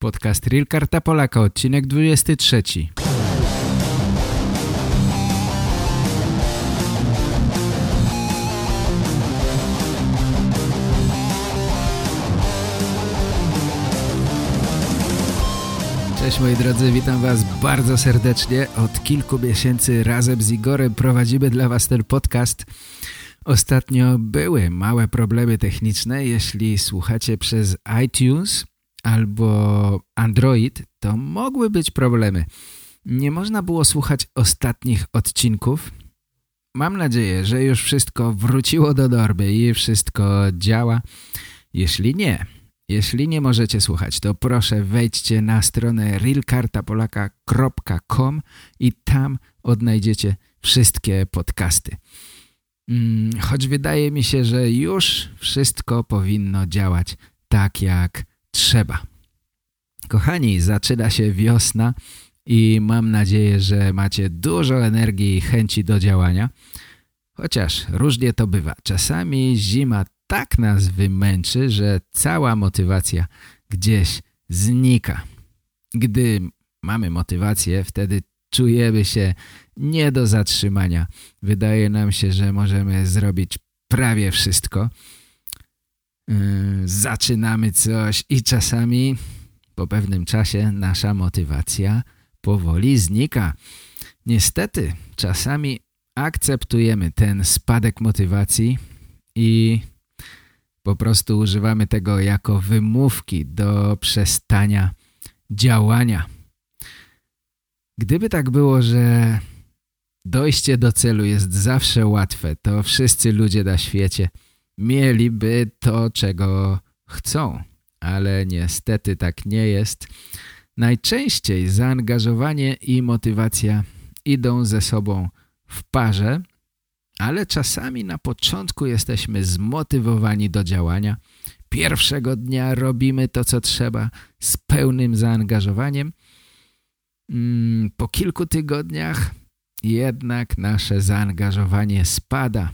Podcast Real Karta Polaka, odcinek 23. Cześć moi drodzy, witam was bardzo serdecznie. Od kilku miesięcy razem z Igorem prowadzimy dla was ten podcast. Ostatnio były małe problemy techniczne. Jeśli słuchacie przez iTunes albo Android, to mogły być problemy. Nie można było słuchać ostatnich odcinków. Mam nadzieję, że już wszystko wróciło do normy i wszystko działa. Jeśli nie, jeśli nie możecie słuchać, to proszę wejdźcie na stronę realkartapolaka.com i tam odnajdziecie wszystkie podcasty. Mm, choć wydaje mi się, że już wszystko powinno działać tak jak trzeba. Kochani, zaczyna się wiosna i mam nadzieję, że macie dużo energii i chęci do działania. Chociaż różnie to bywa. Czasami zima tak nas wymęczy, że cała motywacja gdzieś znika. Gdy mamy motywację, wtedy czujemy się nie do zatrzymania. Wydaje nam się, że możemy zrobić prawie wszystko. Yy, zaczynamy coś i czasami po pewnym czasie nasza motywacja powoli znika. Niestety, czasami akceptujemy ten spadek motywacji i po prostu używamy tego jako wymówki do przestania działania. Gdyby tak było, że dojście do celu jest zawsze łatwe, to wszyscy ludzie na świecie mieliby to, czego chcą. Ale niestety tak nie jest. Najczęściej zaangażowanie i motywacja idą ze sobą w parze, ale czasami na początku jesteśmy zmotywowani do działania. Pierwszego dnia robimy to, co trzeba z pełnym zaangażowaniem. Mm, po kilku tygodniach jednak nasze zaangażowanie spada.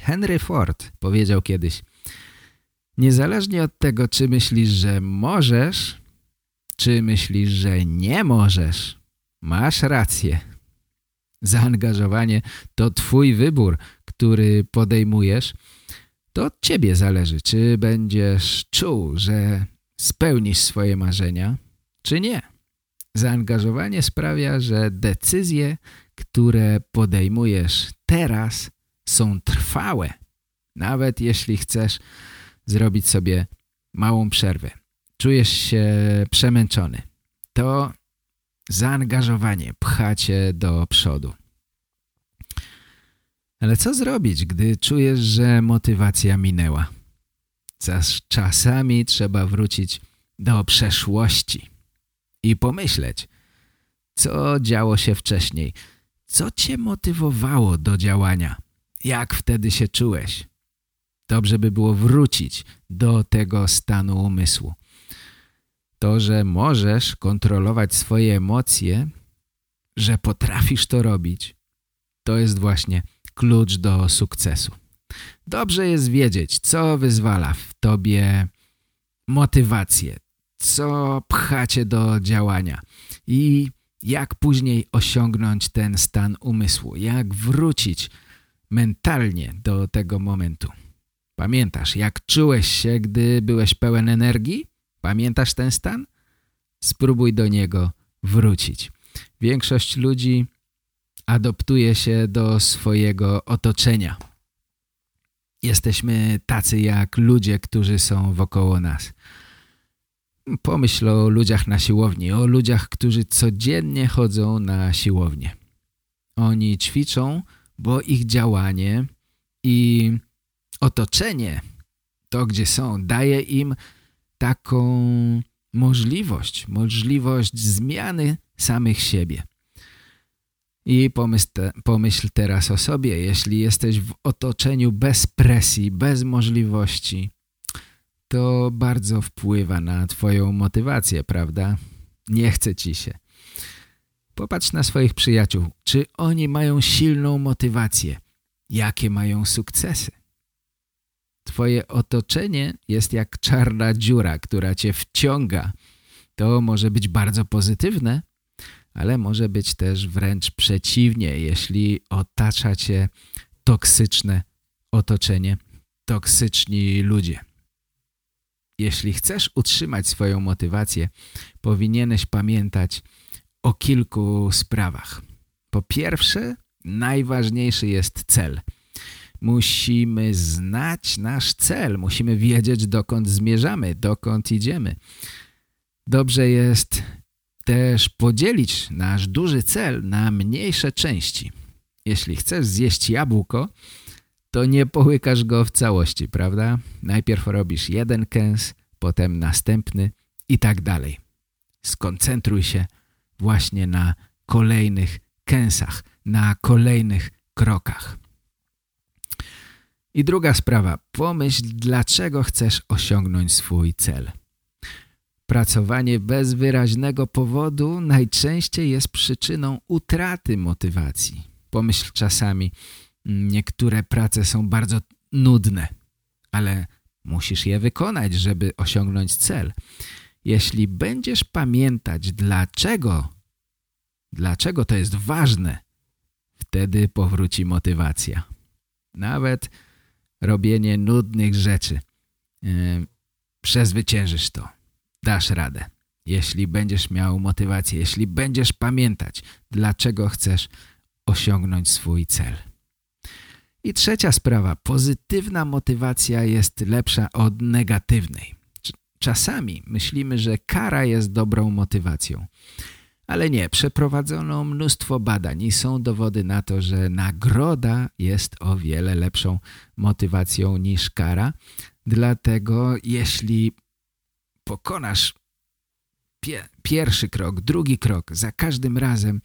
Henry Ford powiedział kiedyś Niezależnie od tego, czy myślisz, że możesz, czy myślisz, że nie możesz, masz rację. Zaangażowanie to twój wybór, który podejmujesz. To od ciebie zależy, czy będziesz czuł, że spełnisz swoje marzenia, czy nie. Zaangażowanie sprawia, że decyzje, które podejmujesz teraz są trwałe. Nawet jeśli chcesz zrobić sobie małą przerwę. Czujesz się przemęczony. To zaangażowanie pcha cię do przodu. Ale co zrobić, gdy czujesz, że motywacja minęła? Czasami trzeba wrócić do przeszłości i pomyśleć, co działo się wcześniej, co cię motywowało do działania, jak wtedy się czułeś. Dobrze by było wrócić do tego stanu umysłu. To, że możesz kontrolować swoje emocje, że potrafisz to robić, to jest właśnie klucz do sukcesu. Dobrze jest wiedzieć, co wyzwala w tobie motywację, co pchacie do działania i jak później osiągnąć ten stan umysłu, jak wrócić mentalnie do tego momentu. Pamiętasz, jak czułeś się, gdy byłeś pełen energii? Pamiętasz ten stan? Spróbuj do niego wrócić. Większość ludzi adoptuje się do swojego otoczenia. Jesteśmy tacy jak ludzie, którzy są wokoło nas. Pomyśl o ludziach na siłowni, o ludziach, którzy codziennie chodzą na siłownię. Oni ćwiczą, bo ich działanie i otoczenie, to gdzie są, daje im taką możliwość, możliwość zmiany samych siebie. I pomyśl, te, pomyśl teraz o sobie, jeśli jesteś w otoczeniu bez presji, bez możliwości, to bardzo wpływa na twoją motywację, prawda? Nie chce ci się. Popatrz na swoich przyjaciół. Czy oni mają silną motywację? Jakie mają sukcesy? Twoje otoczenie jest jak czarna dziura, która cię wciąga To może być bardzo pozytywne, ale może być też wręcz przeciwnie, jeśli otacza cię toksyczne otoczenie, toksyczni ludzie. Jeśli chcesz utrzymać swoją motywację, powinieneś pamiętać o kilku sprawach. Po pierwsze, najważniejszy jest cel. Musimy znać nasz cel, musimy wiedzieć dokąd zmierzamy, dokąd idziemy. Dobrze jest też podzielić nasz duży cel na mniejsze części. Jeśli chcesz zjeść jabłko, to nie połykasz go w całości, prawda? Najpierw robisz jeden kęs, potem następny i tak dalej. Skoncentruj się właśnie na kolejnych kęsach, na kolejnych krokach. I druga sprawa. Pomyśl, dlaczego chcesz osiągnąć swój cel. Pracowanie bez wyraźnego powodu najczęściej jest przyczyną utraty motywacji. Pomyśl czasami, niektóre prace są bardzo nudne, ale musisz je wykonać, żeby osiągnąć cel. Jeśli będziesz pamiętać dlaczego, dlaczego to jest ważne, wtedy powróci motywacja. Nawet robienie nudnych rzeczy. Yy, przezwyciężysz to. Dasz radę. Jeśli będziesz miał motywację, jeśli będziesz pamiętać, dlaczego chcesz osiągnąć swój cel. I trzecia sprawa. Pozytywna motywacja jest lepsza od negatywnej. Czasami myślimy, że kara jest dobrą motywacją. Ale nie, przeprowadzono mnóstwo badań i są dowody na to, że nagroda jest o wiele lepszą motywacją niż kara. Dlatego jeśli pokonasz pie pierwszy krok, drugi krok, za każdym razem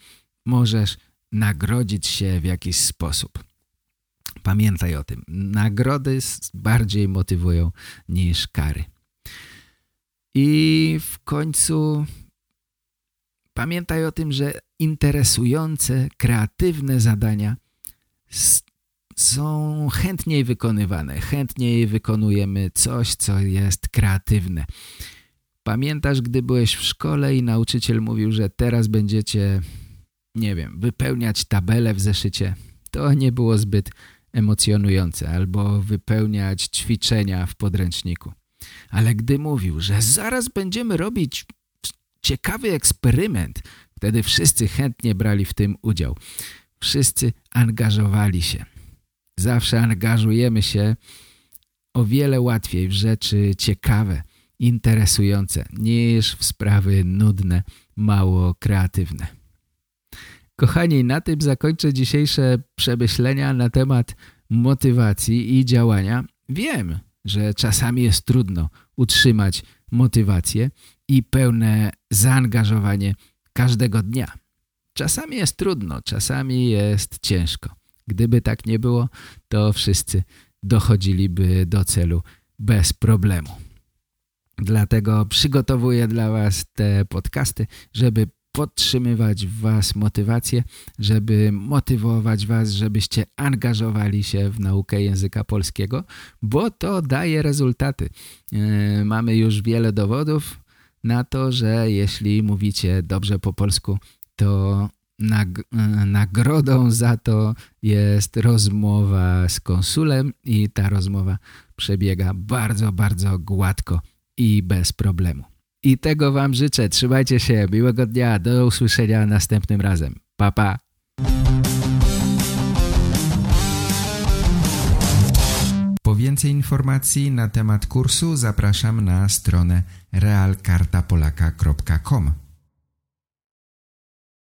możesz nagrodzić się w jakiś sposób. Pamiętaj o tym. Nagrody bardziej motywują niż kary. I w końcu Pamiętaj o tym, że interesujące, kreatywne zadania są chętniej wykonywane. Chętniej wykonujemy coś, co jest kreatywne. Pamiętasz, gdy byłeś w szkole i nauczyciel mówił, że teraz będziecie, nie wiem, wypełniać tabelę w zeszycie? To nie było zbyt emocjonujące. Albo wypełniać ćwiczenia w podręczniku. Ale gdy mówił, że zaraz będziemy robić ciekawy eksperyment. Wtedy wszyscy chętnie brali w tym udział. Wszyscy angażowali się. Zawsze angażujemy się o wiele łatwiej w rzeczy ciekawe, interesujące, niż w sprawy nudne, mało kreatywne. Kochani, na tym zakończę dzisiejsze przemyślenia na temat motywacji i działania. Wiem, że czasami jest trudno utrzymać motywację i pełne zaangażowanie każdego dnia. Czasami jest trudno, czasami jest ciężko. Gdyby tak nie było, to wszyscy dochodziliby do celu bez problemu. Dlatego przygotowuję dla Was te podcasty, żeby podtrzymywać w Was motywację, żeby motywować Was, żebyście angażowali się w naukę języka polskiego, bo to daje rezultaty. Yy, mamy już wiele dowodów na to, że jeśli mówicie dobrze po polsku, to nag yy, nagrodą za to jest rozmowa z konsulem i ta rozmowa przebiega bardzo, bardzo gładko i bez problemu. I tego Wam życzę. Trzymajcie się. Miłego dnia. Do usłyszenia następnym razem. Pa, pa. Po więcej informacji na temat kursu zapraszam na stronę realkartapolaka.com.